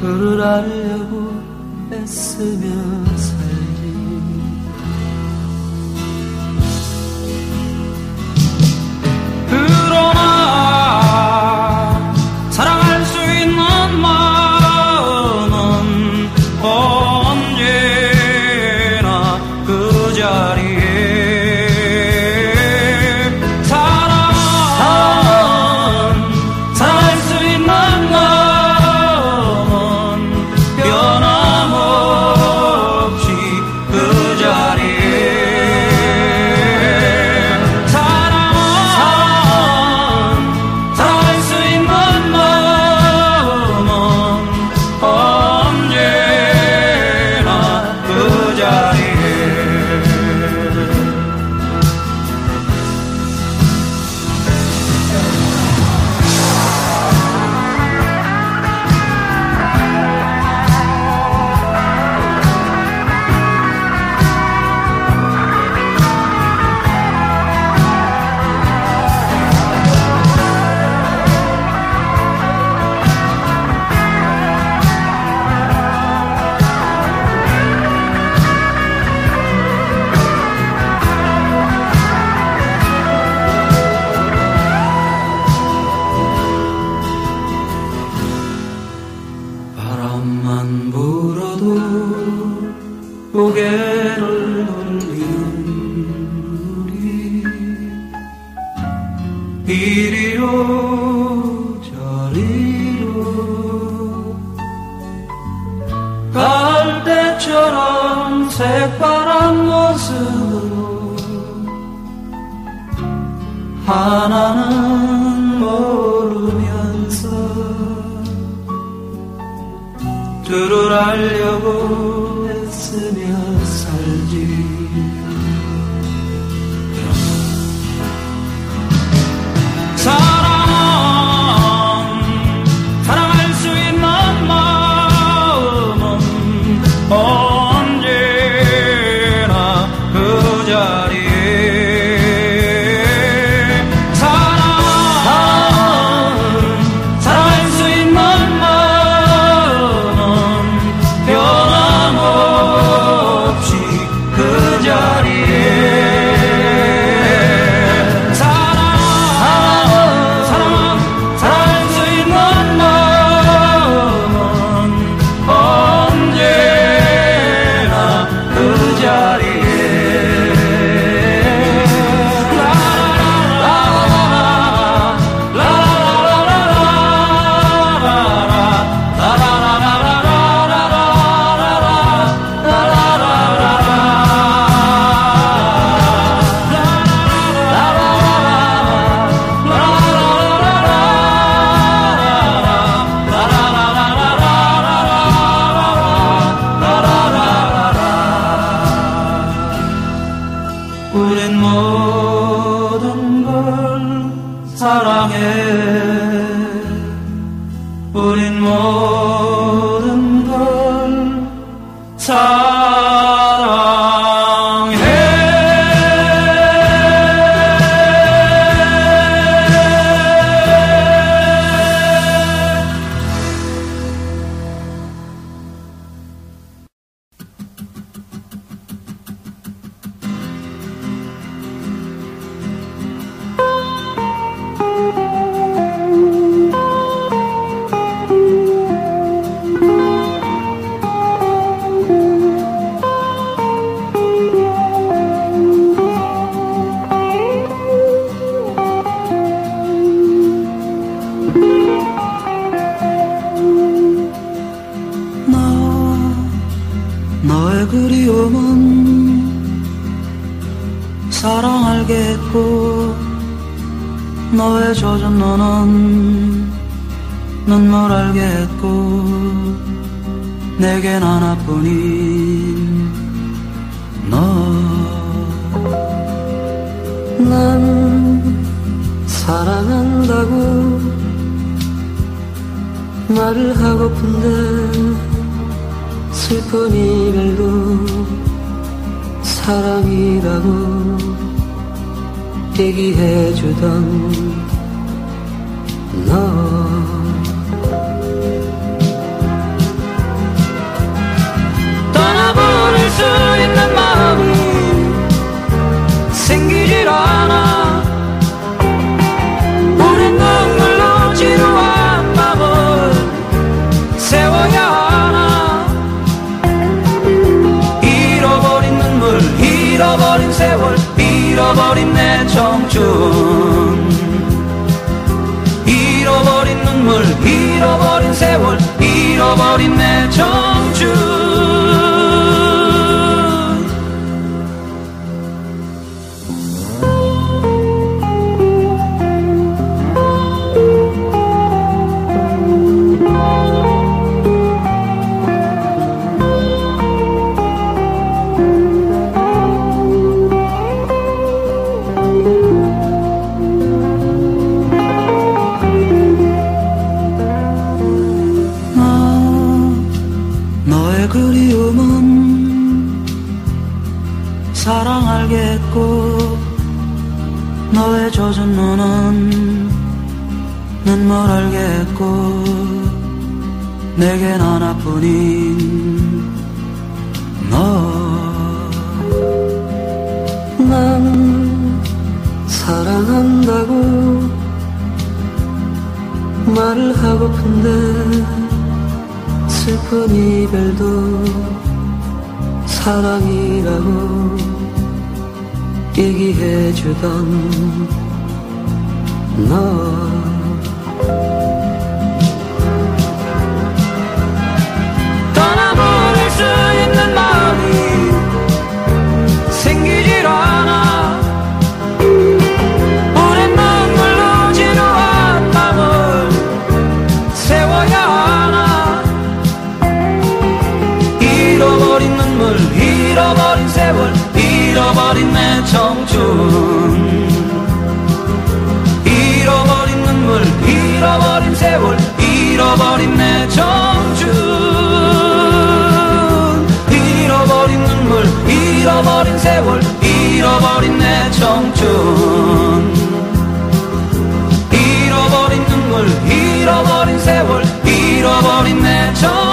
그를 알려고 애쓰며 살지. 그러나 together. 말을 하고픈데 슬픈 이별도 사랑이라고 얘기해주던 너 내 청춘 잃어버린 눈물 잃어버린 세월 잃어버린 내청 알겠고 내겐 하나뿐인 너난 사랑한다고 말을 하고픈데 슬픈 이별도 사랑이라고 얘기해주던 너 수 있는 마음이 생기질 않아. 우린 눈물로 지루한 밤을 세워야 하나. 잃어버린 눈물 잃어버린 세월 잃어버린 내 청춘. 잃어버린 눈물 잃어버린 세월 잃어버린 내 청춘 잃어버린 세월 잃어버린 내 청춘. 잃어버린 눈물 잃어버린 세월 잃어버린 내 청춘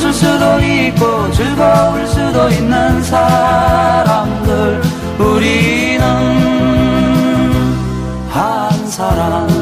웃을 수도 있고 즐거울 수도 있는 사람들. 우리는 한 사람.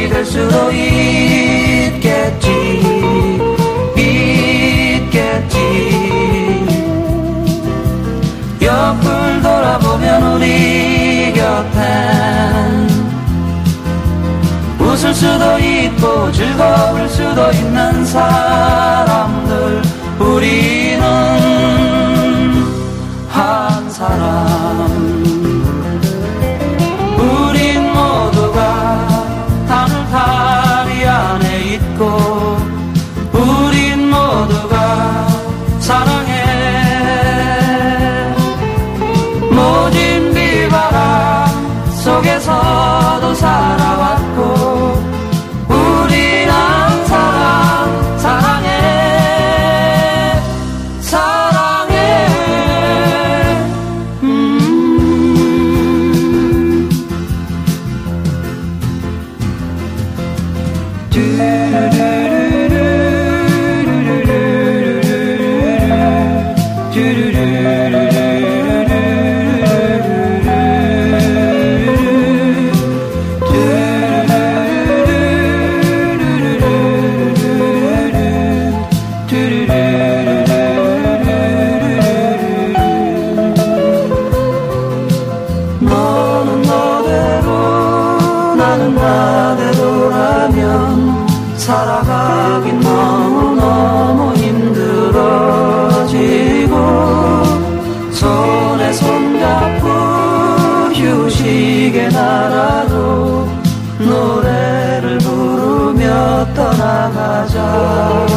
여럿이 될 수도 있겠지. 있겠지. 옆을 돌아보면 우리 곁엔 웃을 수도 있고 즐거울 수도 있는 사람들. 우리는 한 사람 Senhor.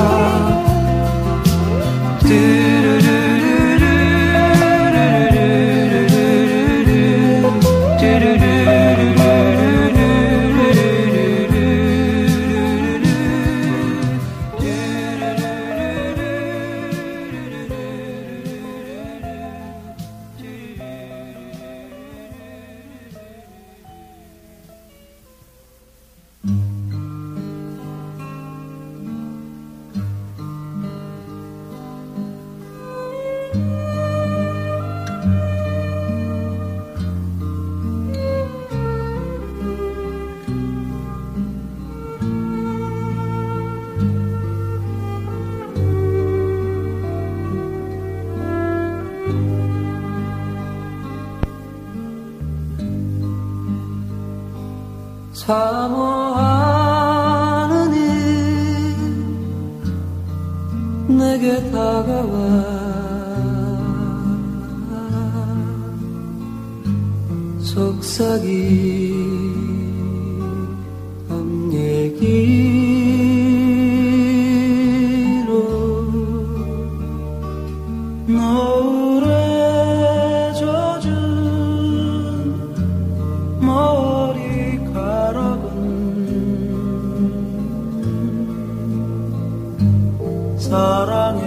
사랑에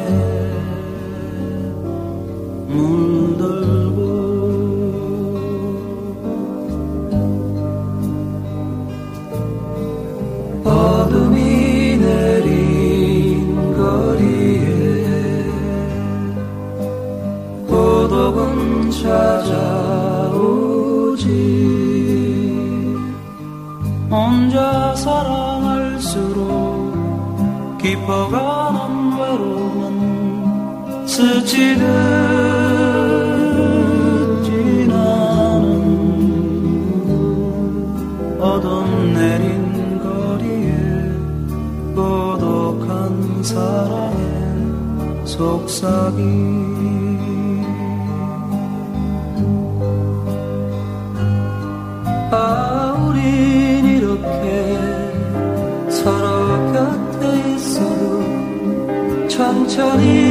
물들고 어둠이 내린 거리에 고독은 찾아오지. 혼자 사랑할수록 외로움은 스치듯 지나는 어둠 내린 거리에 고독한 사랑의 속삭임. 아 천천히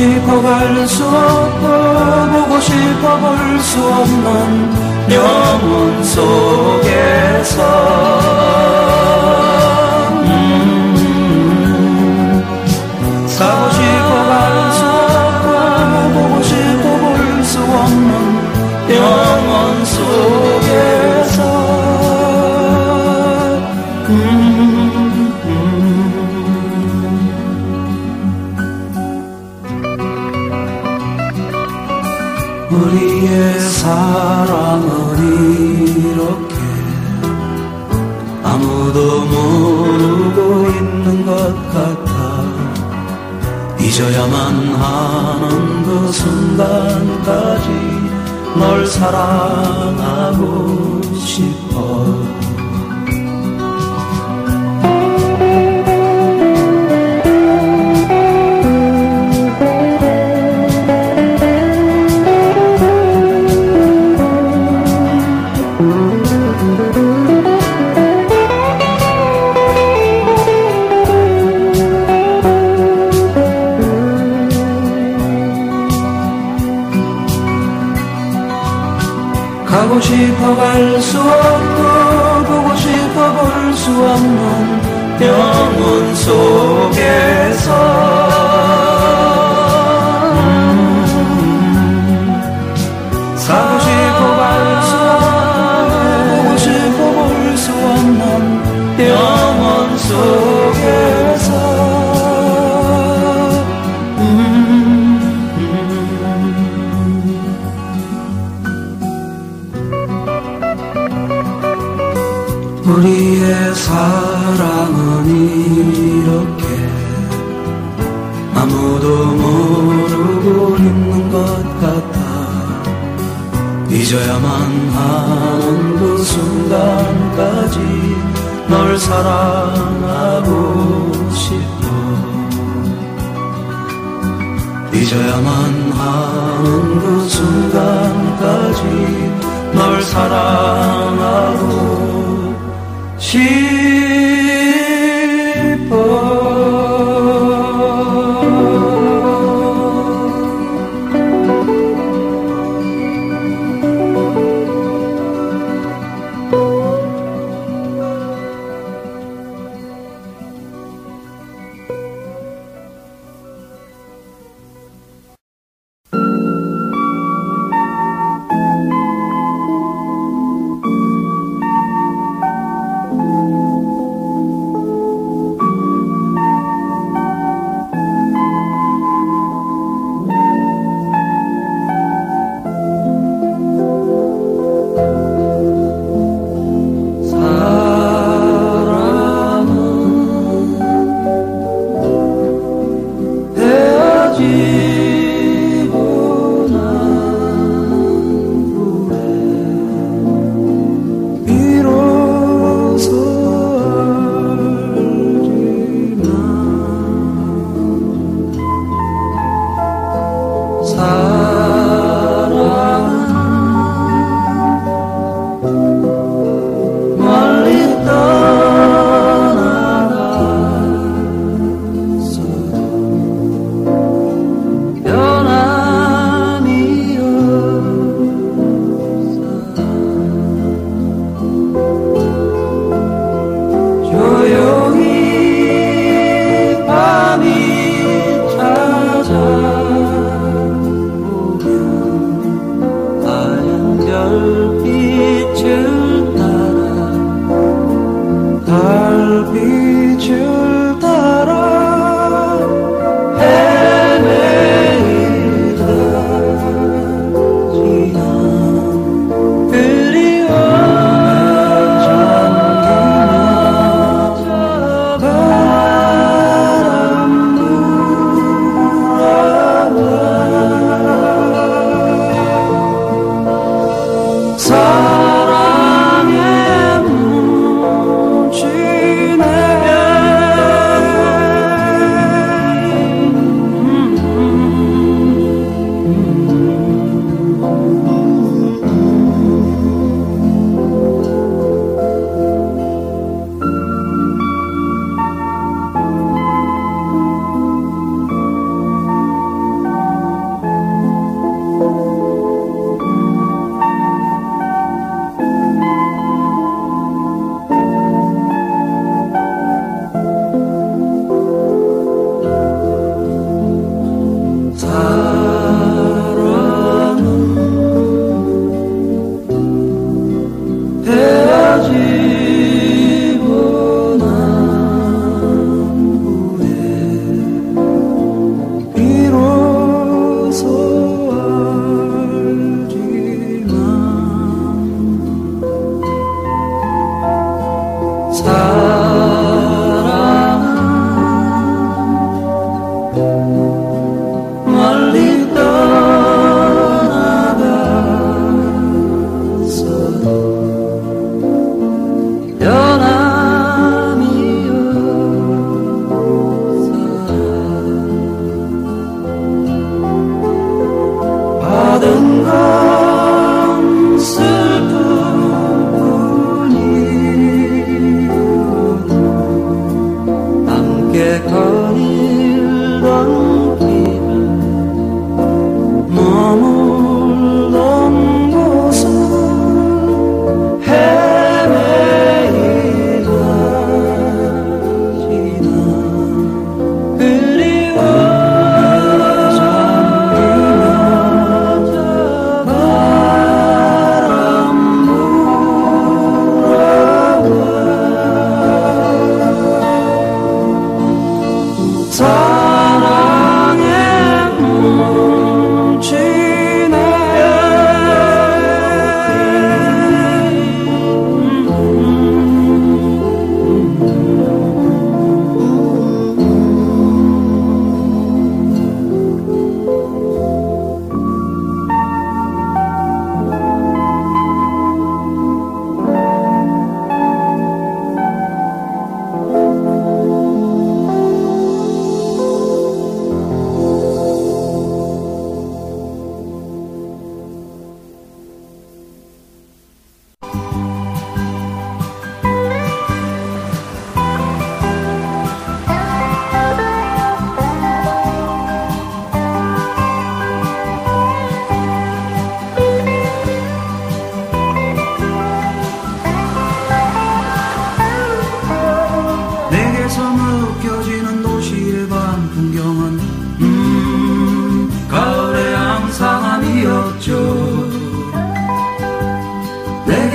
싶어 갈 수 없고 보고 싶어 볼 수 없는 영혼 속에서. 모르고 있는 것 같아. 잊어야만 하는 그 순간까지 널 사랑하고 들어갈 수 없고 보고 싶어 볼 수 없는 영혼 속에서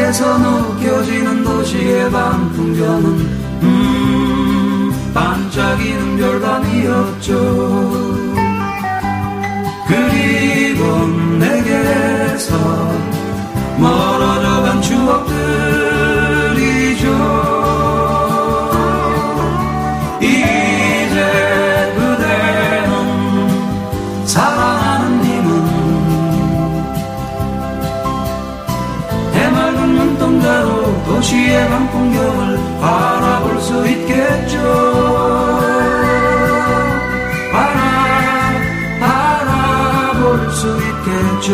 밖에서 느껴지는 도시의 밤 풍경은 음 반짝이는 별밤이었죠. 그리고 내게서 멀어져간 추억들 있겠죠? 바라 바라볼 수 있겠죠?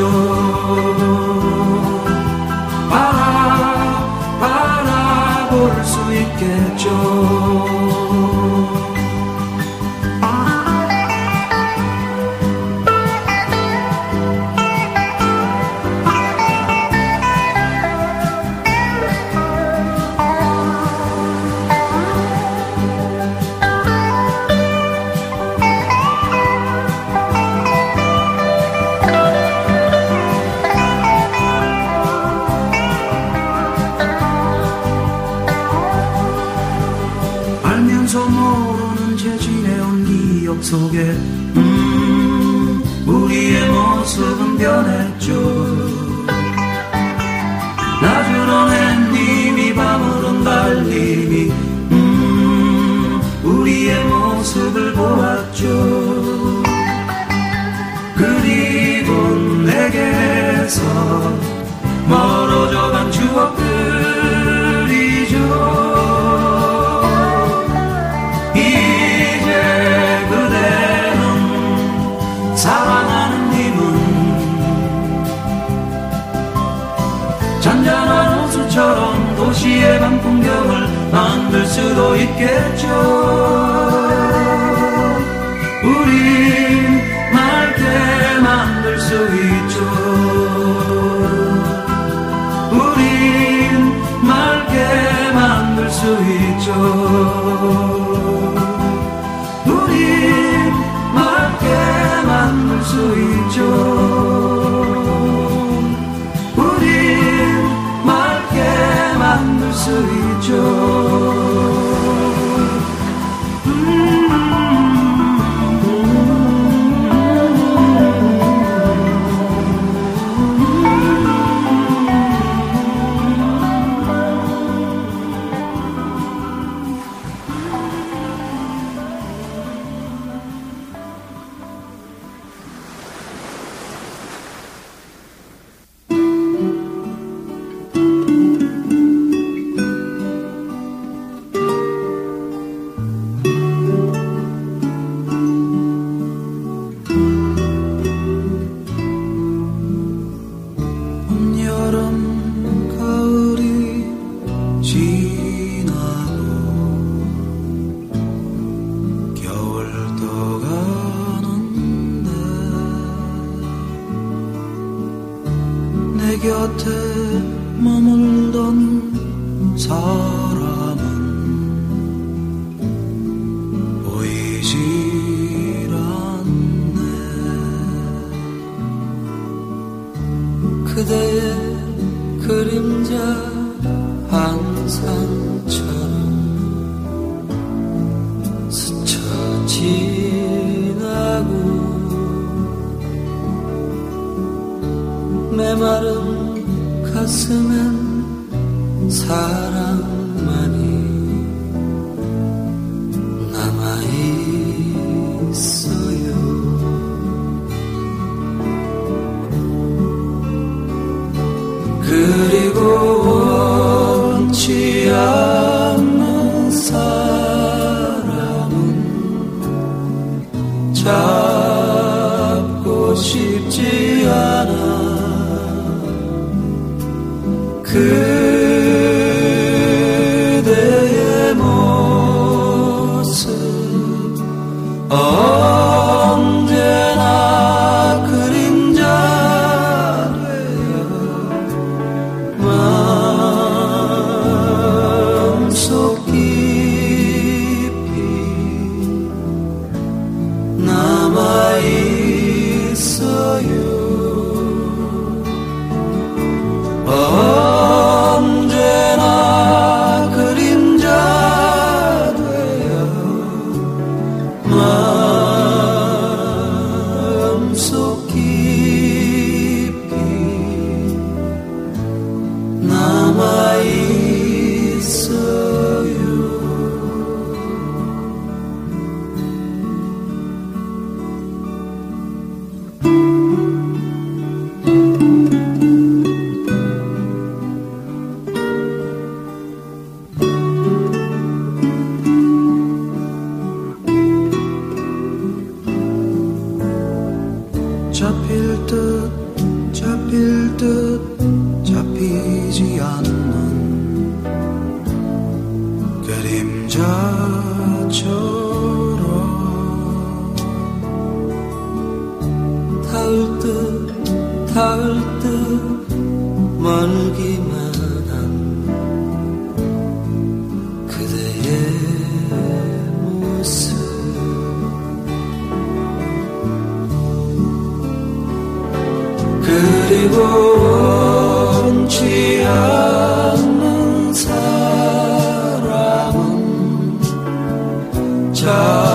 바라 바라볼 수 있겠죠 수 있죠 사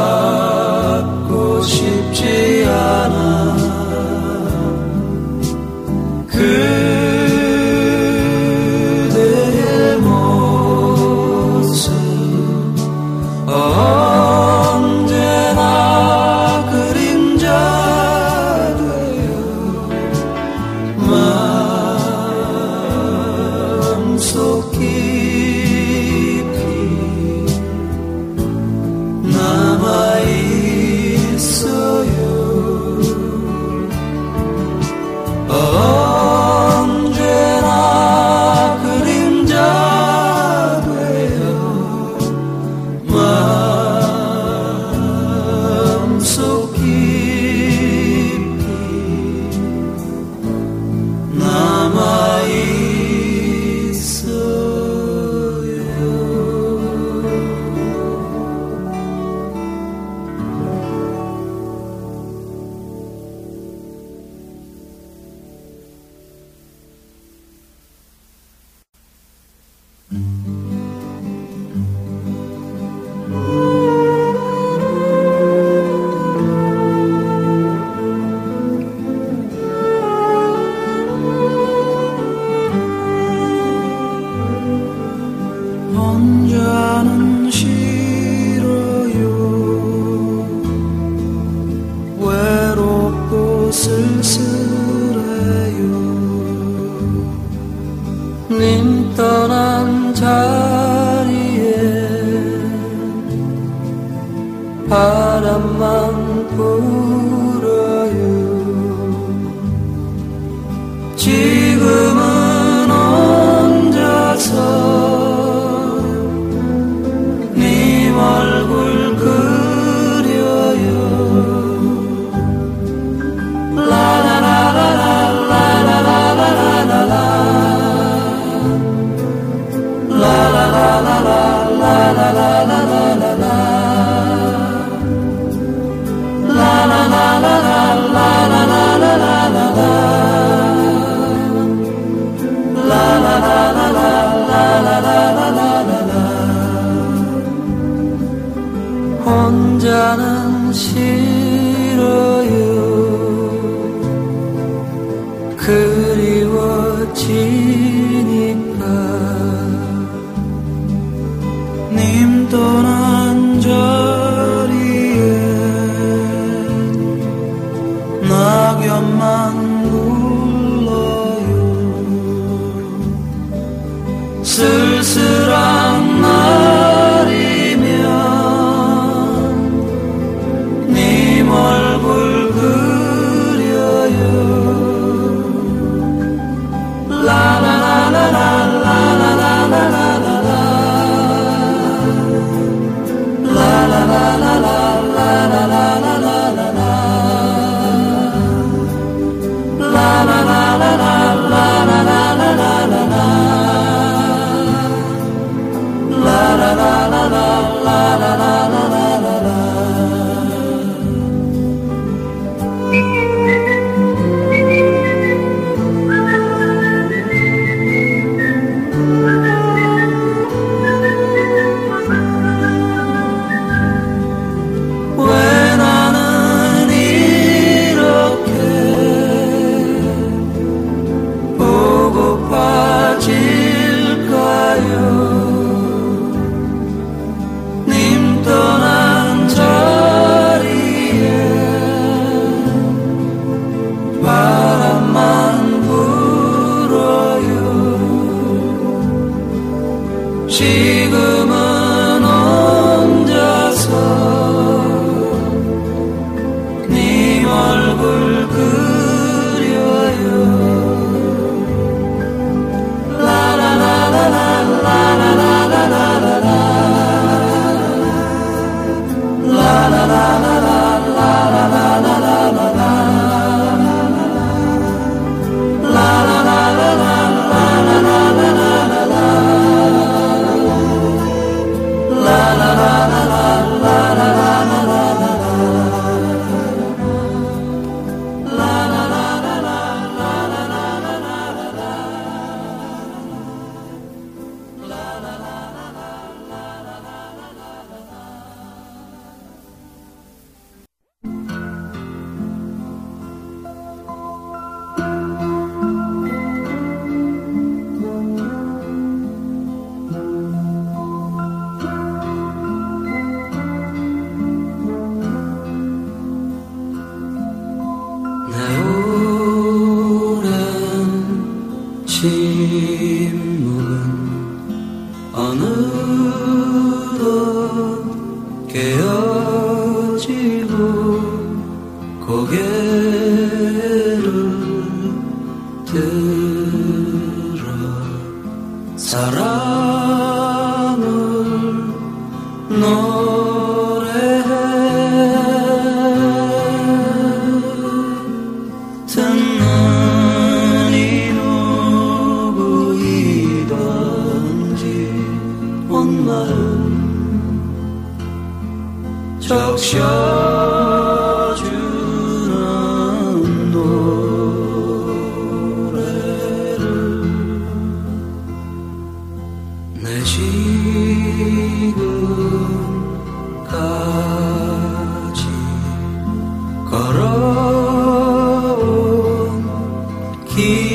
기